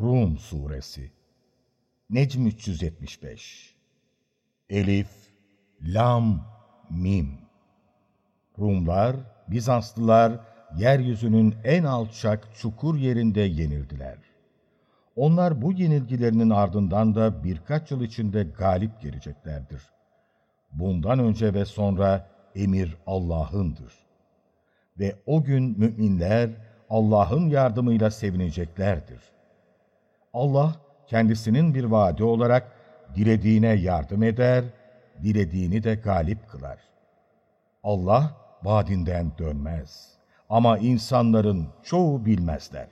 Rum Suresi Necm 375 Elif, Lam, Mim Rumlar, Bizanslılar, yeryüzünün en alçak çukur yerinde yenildiler. Onlar bu yenilgilerinin ardından da birkaç yıl içinde galip geleceklerdir. Bundan önce ve sonra emir Allah'ındır. Ve o gün müminler Allah'ın yardımıyla sevineceklerdir. Allah kendisinin bir vaadi olarak dilediğine yardım eder, dilediğini de galip kılar. Allah vaadinden dönmez ama insanların çoğu bilmezler.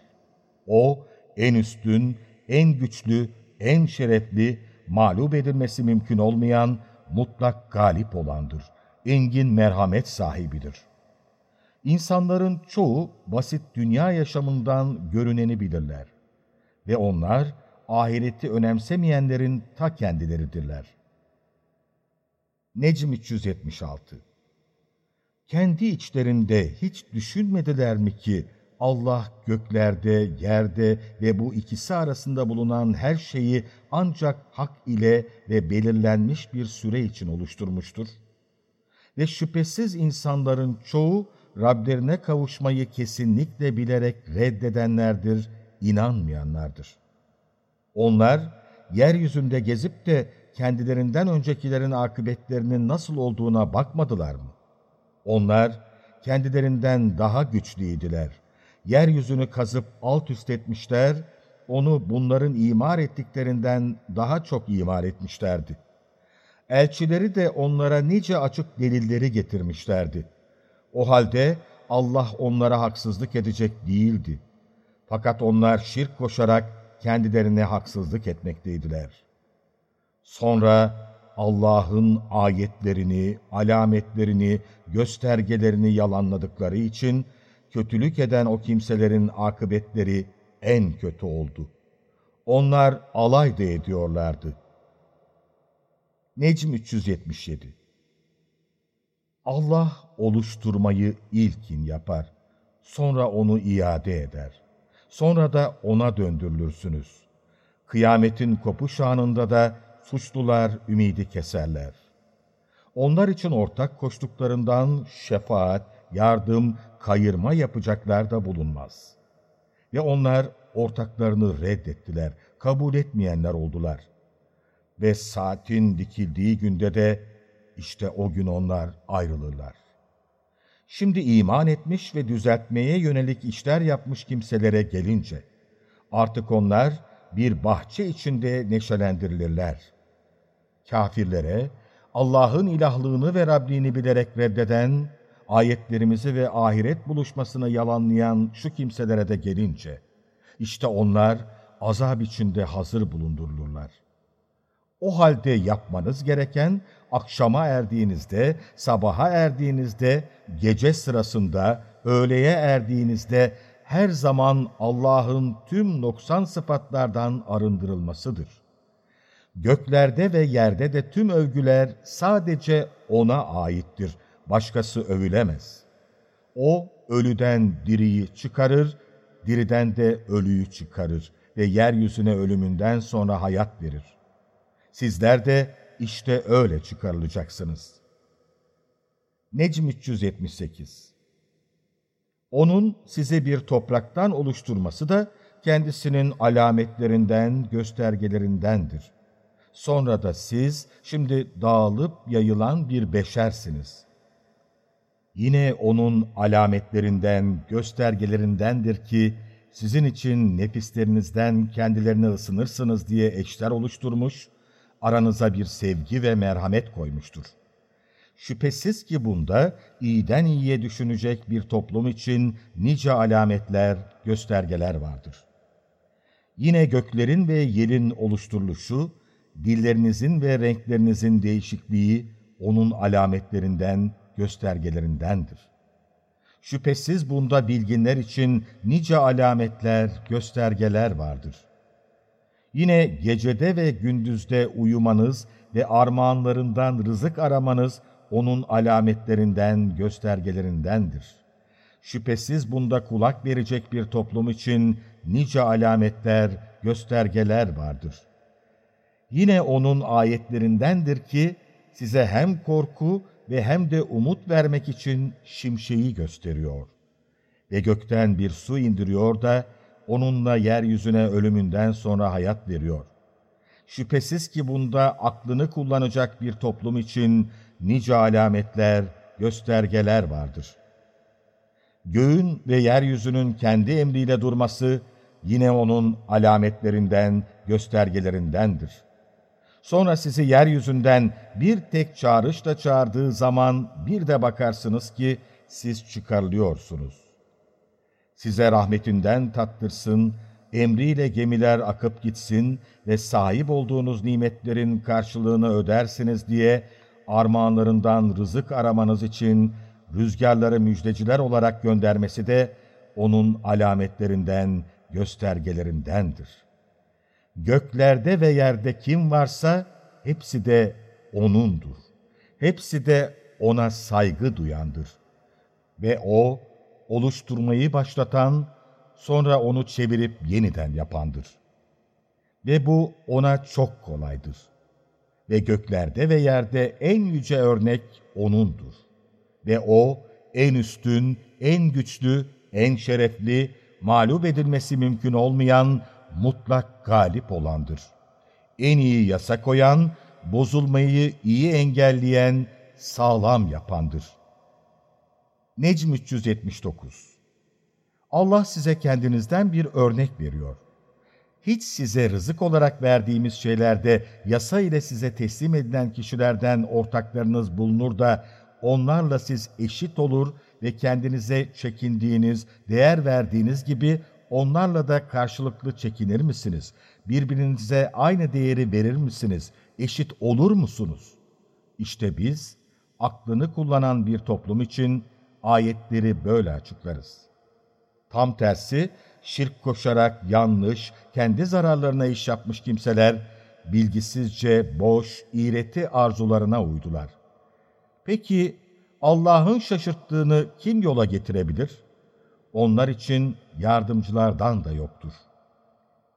O en üstün, en güçlü, en şerefli, mağlup edilmesi mümkün olmayan, mutlak galip olandır. Engin merhamet sahibidir. İnsanların çoğu basit dünya yaşamından görüneni bilirler. Ve onlar ahireti önemsemeyenlerin ta kendileridirler. Necm 376 Kendi içlerinde hiç düşünmediler mi ki Allah göklerde, yerde ve bu ikisi arasında bulunan her şeyi ancak hak ile ve belirlenmiş bir süre için oluşturmuştur. Ve şüphesiz insanların çoğu Rablerine kavuşmayı kesinlikle bilerek reddedenlerdir, inanmayanlardır. Onlar, yeryüzünde gezip de kendilerinden öncekilerin akıbetlerinin nasıl olduğuna bakmadılar mı? Onlar, kendilerinden daha güçlüydüler. Yeryüzünü kazıp alt üst etmişler, onu bunların imar ettiklerinden daha çok imar etmişlerdi. Elçileri de onlara nice açık delilleri getirmişlerdi. O halde Allah onlara haksızlık edecek değildi. Fakat onlar şirk koşarak kendilerine haksızlık etmekteydiler. Sonra Allah'ın ayetlerini, alametlerini, göstergelerini yalanladıkları için kötülük eden o kimselerin akıbetleri en kötü oldu. Onlar alay da ediyorlardı. Necm 377 Allah oluşturmayı ilkin yapar. Sonra onu iade eder. Sonra da ona döndürülürsünüz. Kıyametin kopuş anında da suçlular ümidi keserler. Onlar için ortak koştuklarından şefaat, yardım, kayırma yapacaklar da bulunmaz. Ve onlar ortaklarını reddettiler, kabul etmeyenler oldular. Ve saatin dikildiği günde de işte o gün onlar ayrılırlar. Şimdi iman etmiş ve düzeltmeye yönelik işler yapmış kimselere gelince, artık onlar bir bahçe içinde neşelendirilirler. Kafirlere, Allah'ın ilahlığını ve Rabbini bilerek reddeden, ayetlerimizi ve ahiret buluşmasını yalanlayan şu kimselere de gelince, işte onlar azap içinde hazır bulundurulurlar. O halde yapmanız gereken akşama erdiğinizde, sabaha erdiğinizde, gece sırasında, öğleye erdiğinizde her zaman Allah'ın tüm noksan sıfatlardan arındırılmasıdır. Göklerde ve yerde de tüm övgüler sadece O'na aittir. Başkası övülemez. O, ölüden diriyi çıkarır, diriden de ölüyü çıkarır ve yeryüzüne ölümünden sonra hayat verir. Sizler de işte öyle çıkarılacaksınız. Necm 378 Onun size bir topraktan oluşturması da kendisinin alametlerinden, göstergelerindendir. Sonra da siz şimdi dağılıp yayılan bir beşersiniz. Yine onun alametlerinden, göstergelerindendir ki, sizin için nefislerinizden kendilerine ısınırsınız diye eşler oluşturmuş aranıza bir sevgi ve merhamet koymuştur. Şüphesiz ki bunda iyiden iyiye düşünecek bir toplum için nice alametler, göstergeler vardır. Yine göklerin ve yerin oluşturuluşu, dillerinizin ve renklerinizin değişikliği onun alametlerinden, göstergelerindendir. Şüphesiz bunda bilginler için nice alametler, göstergeler vardır.'' Yine gecede ve gündüzde uyumanız ve armağanlarından rızık aramanız onun alametlerinden, göstergelerindendir. Şüphesiz bunda kulak verecek bir toplum için nice alametler, göstergeler vardır. Yine O'nun ayetlerindendir ki, size hem korku ve hem de umut vermek için şimşeği gösteriyor. Ve gökten bir su indiriyor da, onunla yeryüzüne ölümünden sonra hayat veriyor. Şüphesiz ki bunda aklını kullanacak bir toplum için nice alametler, göstergeler vardır. Göğün ve yeryüzünün kendi emriyle durması yine onun alametlerinden, göstergelerindendir. Sonra sizi yeryüzünden bir tek çağrışla çağırdığı zaman bir de bakarsınız ki siz çıkarılıyorsunuz. Size rahmetinden tattırsın, emriyle gemiler akıp gitsin ve sahip olduğunuz nimetlerin karşılığını ödersiniz diye armağanlarından rızık aramanız için rüzgarları müjdeciler olarak göndermesi de onun alametlerinden, göstergelerindendir. Göklerde ve yerde kim varsa hepsi de O'nundur. Hepsi de O'na saygı duyandır. Ve O, oluşturmayı başlatan, sonra onu çevirip yeniden yapandır. Ve bu O'na çok kolaydır. Ve göklerde ve yerde en yüce örnek O'nundur. Ve O, en üstün, en güçlü, en şerefli, mağlup edilmesi mümkün olmayan, mutlak galip olandır. En iyi yasa koyan, bozulmayı iyi engelleyen, sağlam yapandır. Necm 379 Allah size kendinizden bir örnek veriyor. Hiç size rızık olarak verdiğimiz şeylerde yasa ile size teslim edilen kişilerden ortaklarınız bulunur da onlarla siz eşit olur ve kendinize çekindiğiniz, değer verdiğiniz gibi onlarla da karşılıklı çekinir misiniz? Birbirinize aynı değeri verir misiniz? Eşit olur musunuz? İşte biz, aklını kullanan bir toplum için ayetleri böyle açıklarız. Tam tersi, şirk koşarak yanlış, kendi zararlarına iş yapmış kimseler, bilgisizce boş, iğreti arzularına uydular. Peki Allah'ın şaşırttığını kim yola getirebilir? Onlar için yardımcılardan da yoktur.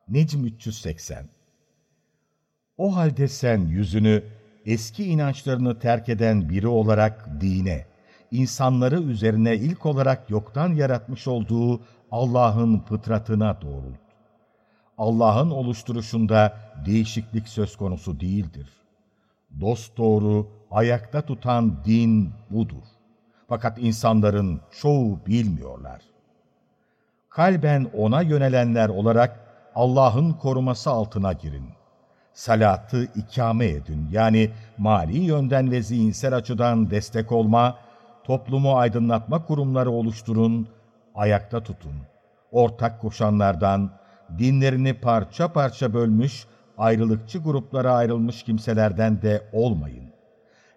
Necm 380 O halde sen yüzünü eski inançlarını terk eden biri olarak dine, insanları üzerine ilk olarak yoktan yaratmış olduğu Allah'ın fıtratına doğrult. Allah'ın oluşturuşunda değişiklik söz konusu değildir. Dost doğru, ayakta tutan din budur. Fakat insanların çoğu bilmiyorlar. Kalben ona yönelenler olarak Allah'ın koruması altına girin. Salatı ikame edin, yani mali yönden ve zihinsel açıdan destek olma, toplumu aydınlatma kurumları oluşturun, ayakta tutun. Ortak koşanlardan, dinlerini parça parça bölmüş, ayrılıkçı gruplara ayrılmış kimselerden de olmayın.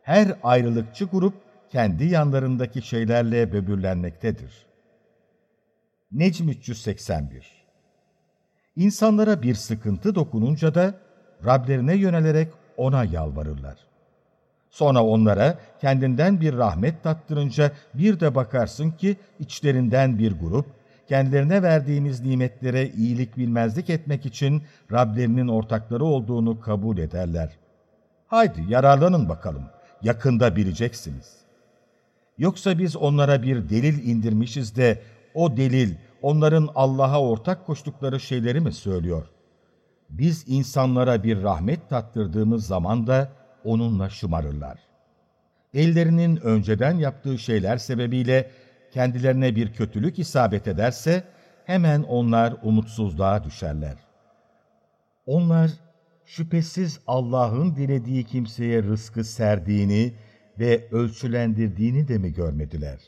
Her ayrılıkçı grup kendi yanlarındaki şeylerle böbürlenmektedir. Necm 381 İnsanlara bir sıkıntı dokununca da Rablerine yönelerek ona yalvarırlar. Sonra onlara kendinden bir rahmet tattırınca bir de bakarsın ki içlerinden bir grup, kendilerine verdiğimiz nimetlere iyilik bilmezlik etmek için Rablerinin ortakları olduğunu kabul ederler. Haydi yararlanın bakalım, yakında bileceksiniz. Yoksa biz onlara bir delil indirmişiz de o delil onların Allah'a ortak koştukları şeyleri mi söylüyor? Biz insanlara bir rahmet tattırdığımız zaman da onunla şımarırlar. Ellerinin önceden yaptığı şeyler sebebiyle kendilerine bir kötülük isabet ederse hemen onlar umutsuzluğa düşerler. Onlar şüphesiz Allah'ın dilediği kimseye rızkı serdiğini ve ölçülendirdiğini de mi görmediler?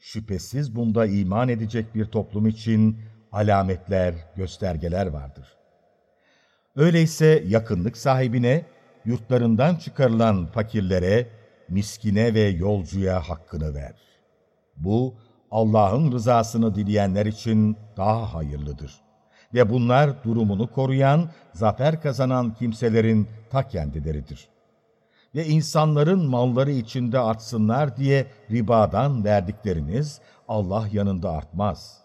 Şüphesiz bunda iman edecek bir toplum için alametler, göstergeler vardır. Öyleyse yakınlık sahibine, yurtlarından çıkarılan fakirlere, miskine ve yolcuya hakkını ver. Bu, Allah'ın rızasını dileyenler için daha hayırlıdır. Ve bunlar durumunu koruyan, zafer kazanan kimselerin ta kendileridir. Ve insanların malları içinde artsınlar diye ribadan verdikleriniz Allah yanında artmaz.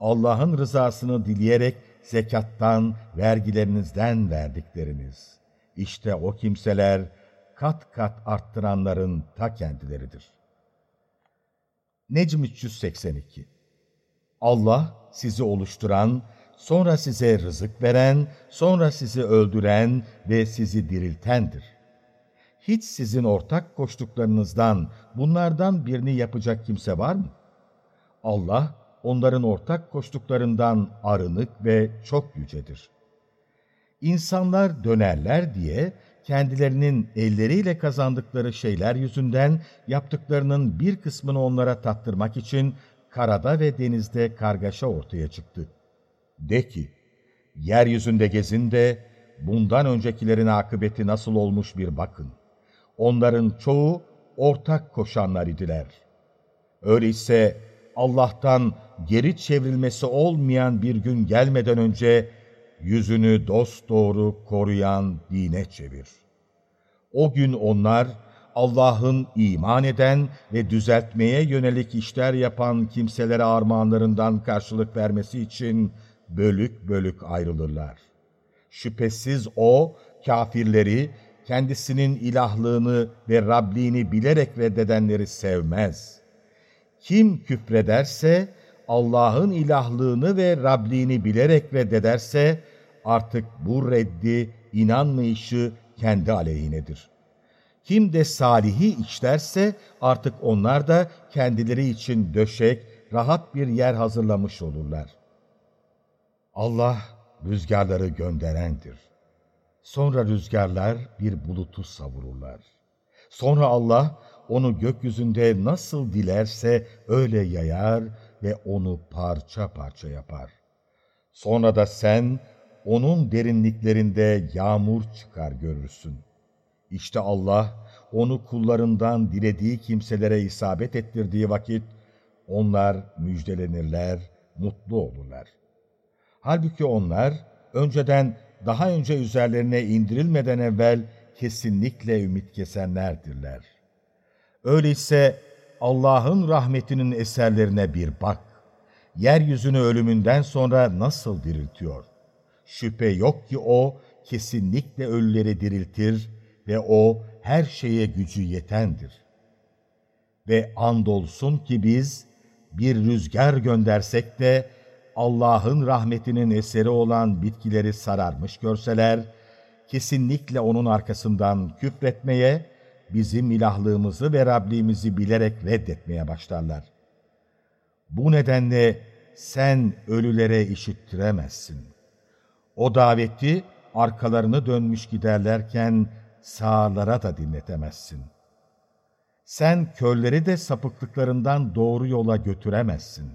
Allah'ın rızasını dileyerek zekattan, vergilerinizden verdikleriniz. İşte o kimseler kat kat arttıranların ta kendileridir. Necm 382 Allah sizi oluşturan, sonra size rızık veren, sonra sizi öldüren ve sizi diriltendir. Hiç sizin ortak koştuklarınızdan bunlardan birini yapacak kimse var mı? Allah onların ortak koştuklarından arınık ve çok yücedir. İnsanlar dönerler diye kendilerinin elleriyle kazandıkları şeyler yüzünden yaptıklarının bir kısmını onlara tattırmak için karada ve denizde kargaşa ortaya çıktı. De ki, yeryüzünde gezin de bundan öncekilerin akıbeti nasıl olmuş bir bakın. Onların çoğu ortak koşanlar idiler. Öyleyse Allah'tan geri çevrilmesi olmayan bir gün gelmeden önce yüzünü dosdoğru koruyan dine çevir. O gün onlar Allah'ın iman eden ve düzeltmeye yönelik işler yapan kimselere armağanlarından karşılık vermesi için bölük bölük ayrılırlar. Şüphesiz O, kafirleri, kendisinin ilahlığını ve Rabliğini bilerek reddedenleri sevmez. Kim küfrederse, Allah'ın ilahlığını ve Rabliğini bilerek reddederse, artık bu reddi, inanmayışı kendi aleyhinedir. Kim de salihi işlerse artık onlar da kendileri için döşek, rahat bir yer hazırlamış olurlar. Allah rüzgarları gönderendir. Sonra rüzgarlar bir bulutu savururlar. Sonra Allah onu gökyüzünde nasıl dilerse öyle yayar ve onu parça parça yapar. Sonra da sen onun derinliklerinde yağmur çıkar görürsün. İşte Allah onu kullarından dilediği kimselere isabet ettirdiği vakit onlar müjdelenirler, mutlu olurlar. Halbuki onlar önceden daha önce üzerlerine indirilmeden evvel kesinlikle ümit kesenlerdirler. Öyleyse Allah'ın rahmetinin eserlerine bir bak. Yeryüzünü ölümünden sonra nasıl diriltiyor? Şüphe yok ki O kesinlikle ölüleri diriltir ve O her şeye gücü yetendir. Ve andolsun ki biz bir rüzgar göndersek de Allah'ın rahmetinin eseri olan bitkileri sararmış görseler, kesinlikle onun arkasından küfretmeye, bizim ilahlığımızı ve Rabbimizi bilerek reddetmeye başlarlar. Bu nedenle sen ölülere işittiremezsin. O daveti arkalarını dönmüş giderlerken sağlara da dinletemezsin. Sen kölleri de sapıklıklarından doğru yola götüremezsin.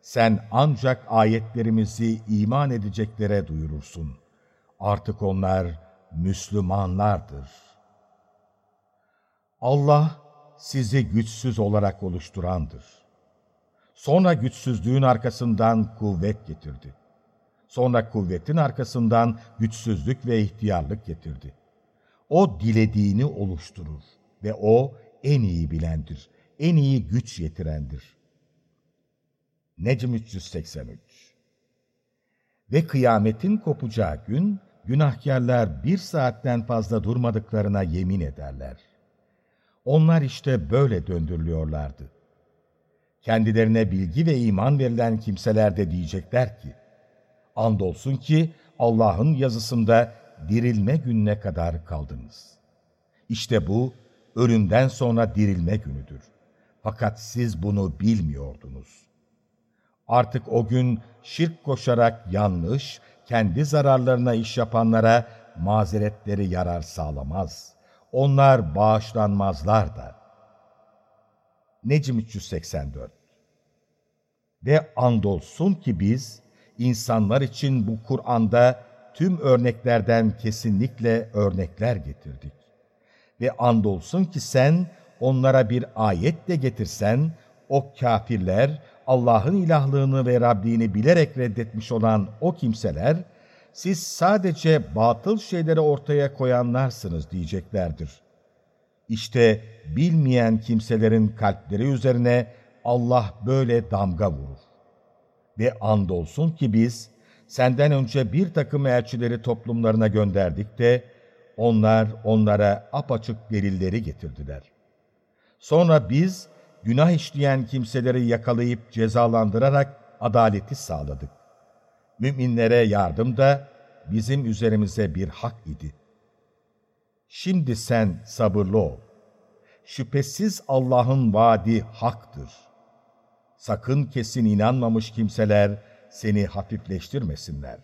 Sen ancak ayetlerimizi iman edeceklere duyurursun. Artık onlar Müslümanlardır. Allah sizi güçsüz olarak oluşturandır. Sonra güçsüzlüğün arkasından kuvvet getirdi. Sonra kuvvetin arkasından güçsüzlük ve ihtiyarlık getirdi. O dilediğini oluşturur ve O en iyi bilendir, en iyi güç yetirendir. Necm 383 Ve kıyametin kopacağı gün, günahkarlar bir saatten fazla durmadıklarına yemin ederler. Onlar işte böyle döndürülüyorlardı. Kendilerine bilgi ve iman verilen kimseler de diyecekler ki, Andolsun ki Allah'ın yazısında dirilme gününe kadar kaldınız. İşte bu, ölümden sonra dirilme günüdür. Fakat siz bunu bilmiyordunuz. Artık o gün şirk koşarak yanlış, kendi zararlarına iş yapanlara mazeretleri yarar sağlamaz. Onlar bağışlanmazlar da. Necm 384 Ve andolsun ki biz, insanlar için bu Kur'an'da tüm örneklerden kesinlikle örnekler getirdik. Ve andolsun ki sen onlara bir ayet de getirsen, o kafirler, Allah'ın ilahlığını ve Rabbini bilerek reddetmiş olan o kimseler, siz sadece batıl şeyleri ortaya koyanlarsınız diyeceklerdir. İşte bilmeyen kimselerin kalpleri üzerine Allah böyle damga vurur. Ve andolsun ki biz senden önce bir takım elçileri toplumlarına gönderdik de onlar onlara apaçık delilleri getirdiler. Sonra biz günah işleyen kimseleri yakalayıp cezalandırarak adaleti sağladık. Müminlere yardım da bizim üzerimize bir hak idi. Şimdi sen sabırlı ol. Şüphesiz Allah'ın vaadi haktır. Sakın kesin inanmamış kimseler seni hafifleştirmesinler.